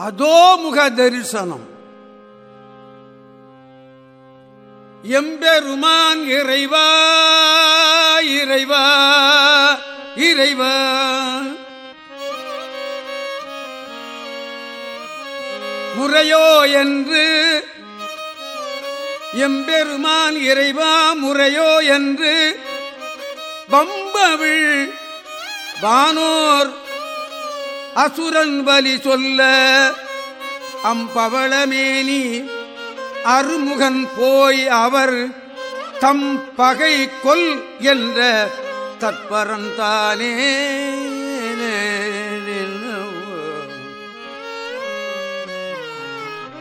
அதோமுக தரிசனம் எம்பெருமான் இறைவா இறைவா இறைவா. முறையோ என்று எம்பெருமான் இறைவா முறையோ என்று பம்பவிழ் வானோர் அசுரன் பலி சொல்ல அம்பவளமேனி அருமுகன் போய் அவர் தம் பகை கொல் என்ற தற்பரந்தானே.